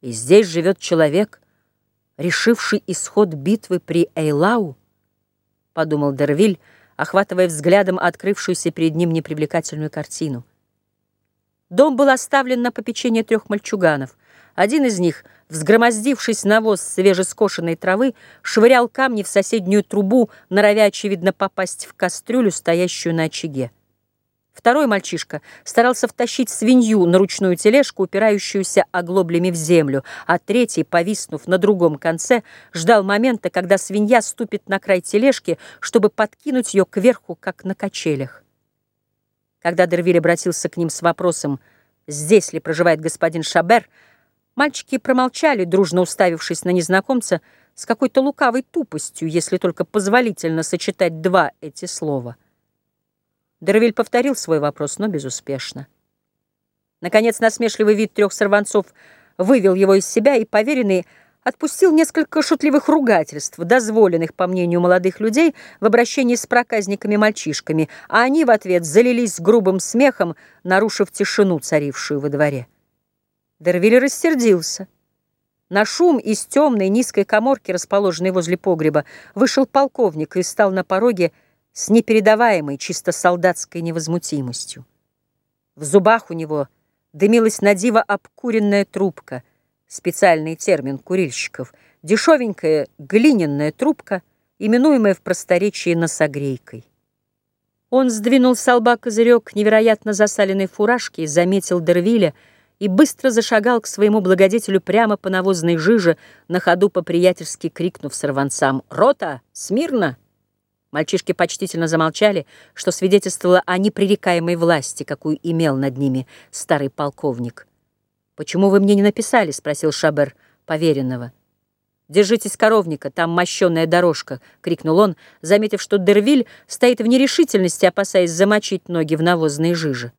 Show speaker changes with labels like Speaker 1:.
Speaker 1: И здесь живет человек, решивший исход битвы при Эйлау, подумал Дервиль, охватывая взглядом открывшуюся перед ним непривлекательную картину. Дом был оставлен на попечение трех мальчуганов. Один из них, взгромоздившись на воз свежескошенной травы, швырял камни в соседнюю трубу, норовя, очевидно, попасть в кастрюлю, стоящую на очаге. Второй мальчишка старался втащить свинью на ручную тележку, упирающуюся оглоблями в землю, а третий, повиснув на другом конце, ждал момента, когда свинья ступит на край тележки, чтобы подкинуть ее кверху, как на качелях. Когда Дервиль обратился к ним с вопросом, здесь ли проживает господин Шабер, мальчики промолчали, дружно уставившись на незнакомца с какой-то лукавой тупостью, если только позволительно сочетать два эти слова — Дервиль повторил свой вопрос, но безуспешно. Наконец, насмешливый вид трех сорванцов вывел его из себя, и поверенный отпустил несколько шутливых ругательств, дозволенных, по мнению молодых людей, в обращении с проказниками-мальчишками, а они в ответ залились грубым смехом, нарушив тишину, царившую во дворе. Дервиль рассердился. На шум из темной низкой коморки, расположенной возле погреба, вышел полковник и стал на пороге, с непередаваемой, чисто солдатской невозмутимостью. В зубах у него дымилась надиво обкуренная трубка, специальный термин курильщиков, дешевенькая глиняная трубка, именуемая в просторечии носогрейкой. Он сдвинул с лба козырек невероятно засаленной фуражки, заметил Дервиля и быстро зашагал к своему благодетелю прямо по навозной жиже, на ходу по-приятельски крикнув сорванцам «Рота! Смирно!» Мальчишки почтительно замолчали, что свидетельствовало о непререкаемой власти, какую имел над ними старый полковник. «Почему вы мне не написали?» — спросил Шабер поверенного. «Держитесь коровника, там мощеная дорожка!» — крикнул он, заметив, что Дервиль стоит в нерешительности, опасаясь замочить ноги в навозной жиже.